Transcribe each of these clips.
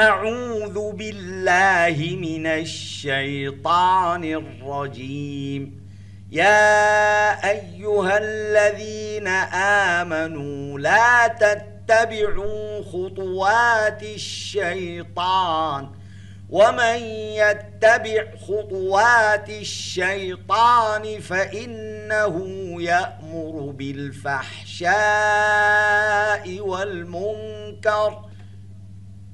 أعوذ بالله من الشيطان الرجيم. يا أيها الذين آمنوا لا تتبعوا خطوات الشيطان. ومن يتبع خطوات الشيطان فإنه يأمر بالفحشاء والمنكر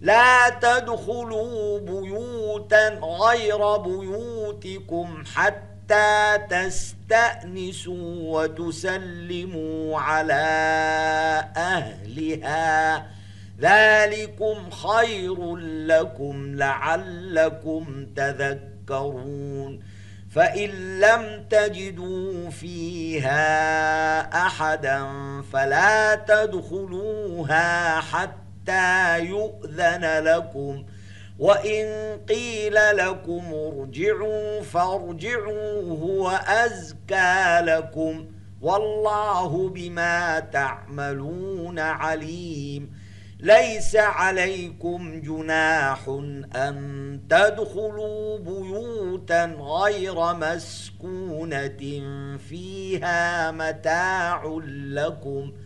لا تدخلوا بيوتا غير بيوتكم حتى تستأنسوا وتسلموا على أهلها. ذلكم خير لكم لعلكم تذكرون. فإن لم تجدوا فيها أحدا فلا تدخلوها حتى حتى يؤذن لكم. وإن قيل لكم ارجعوا فارجعوا هو أزكى لكم. والله بما تعملون عليم. ليس عليكم جناح أن تدخلوا بيوتا غير مسكونة فيها متاع لكم ۖ.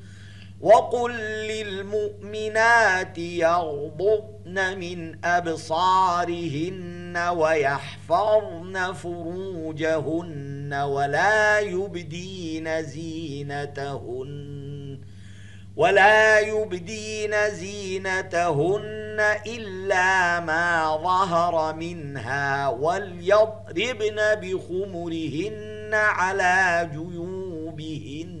وقل للمؤمنات يغضبن من أبصارهن ويحفظن فروجهن ولا يبدين زينتهن ولا يبدين زينتهن إلا ما ظهر منها وليضربن بخمرهن على جيوبهن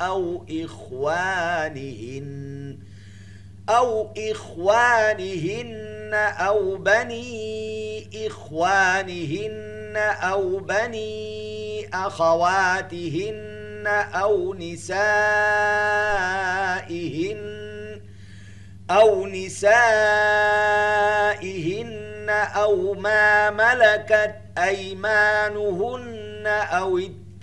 أو إخوانهن أو إخوانهن أو بني إخوانهن أو بني أخواتهن أو نسائهن أو نسائهن أو ما ملكت أيمانهن أو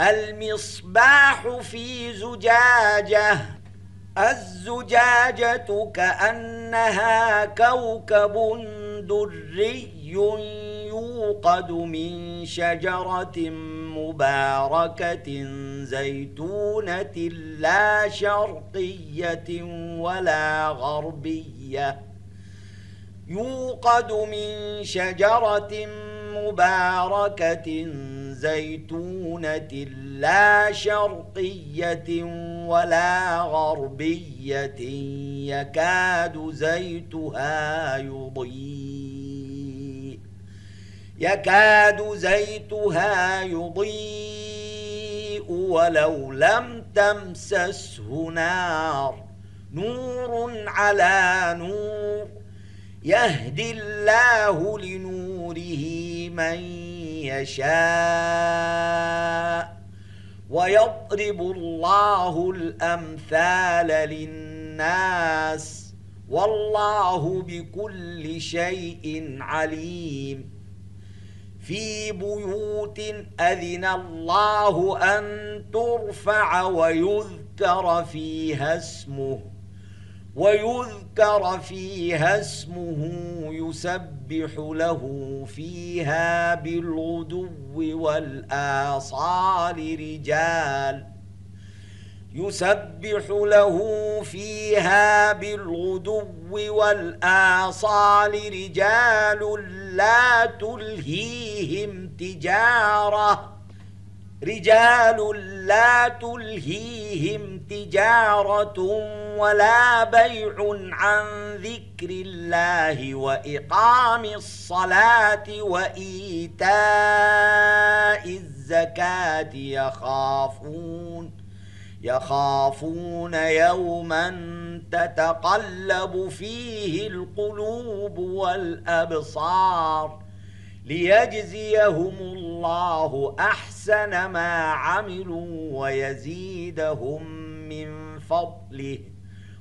المصباح في زجاجة. الزجاجة كأنها كوكب دري يوقد من شجرة مباركة زيتونة لا شرقية ولا غربية. يوقد من شجرة مباركة زيتونة لا شرقية ولا غربية يكاد زيتها يضيء. يكاد زيتها يضيء ولو لم تمسسه نار. نور على نور يهدي الله لنوره من يشاء ويضرب الله الأمثال للناس والله بكل شيء عليم. في بيوت أذن الله أن ترفع ويذكر فيها اسمه. ويذكر فيها اسمه يسبح له فيها بالغدو والآصال رجال. يسبح له فيها بالغدو والآصال رجال لا تلهيهم تجارة. رجال لا تلهيهم تجارة. ولا بيع عن ذكر الله وإقام الصلاة وإيتاء الزكاة يخافون يخافون يوما تتقلب فيه القلوب والأبصار ليجزيهم الله أحسن ما عملوا ويزيدهم من فضله.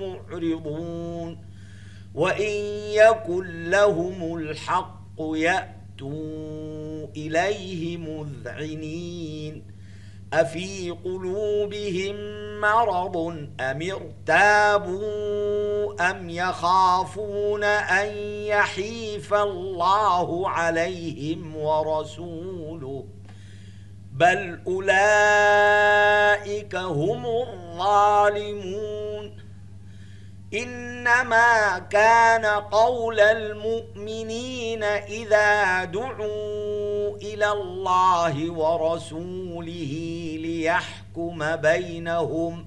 معرضون وإن يكن لهم الحق يأتوا إليه مذعنين أفي قلوبهم مرض أم ارتابوا أم يخافون أن يحيف الله عليهم ورسوله بل أولئك هم الظالمون إنما كان قول المؤمنين إذا دعوا إلى الله ورسوله ليحكم بينهم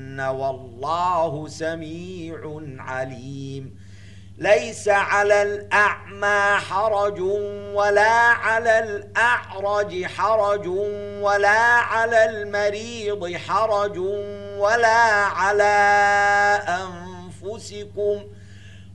والله سميع عليم. ليس على الأعمى حرج ولا على الأعرج حرج ولا على المريض حرج ولا على أنفسكم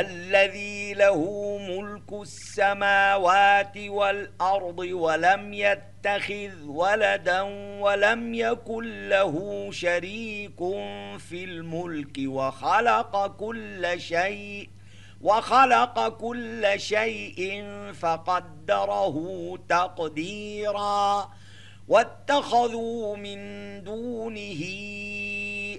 الذي له ملك السماوات والأرض ولم يتخذ ولدا ولم يكن له شريك في الملك وخلق كل شيء وخلق كل شيء فقدره تقديراً واتخذوا من دونه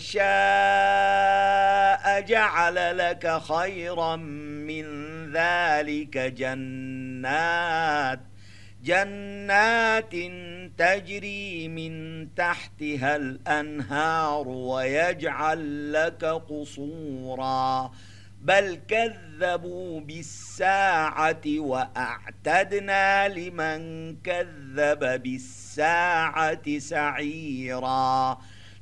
شاء جعل لك خيرا من ذلك جنات جنات تجري من تحتها الأنهار ويجعل لك قصورا. بل كذبوا بالساعة وأعتدنا لمن كذب بالساعة سعيرا.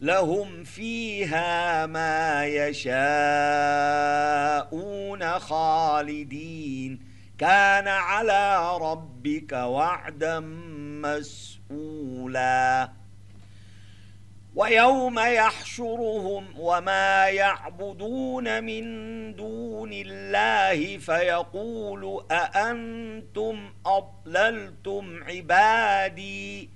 لهم فيها ما يشاءون خالدين. كان على ربك وعدا مسؤولا. ويوم يحشرهم وما يعبدون من دون الله فيقول أأنتم أضللتم عبادي؟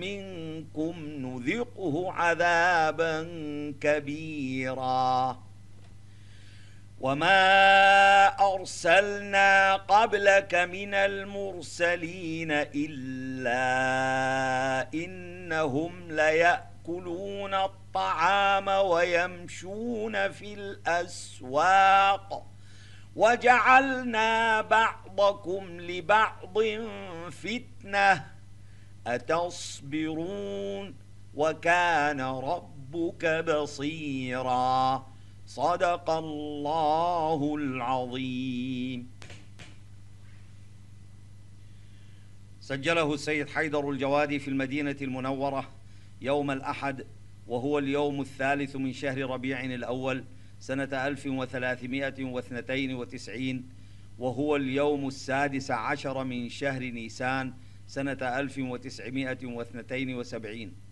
منكم نذقه عذابا كبيرا. وما أرسلنا قبلك من المرسلين إلا إنهم ليأكلون الطعام ويمشون في الأسواق. وجعلنا بعضكم لبعض فتنة أتصبرون وكان ربك بصيراً صدق الله العظيم. سجله السيد حيدر الجوادي في المدينة المنورة يوم الأحد وهو اليوم الثالث من شهر ربيع الأول سنة 1392 وهو اليوم السادس عشر من شهر نيسان سنة 1972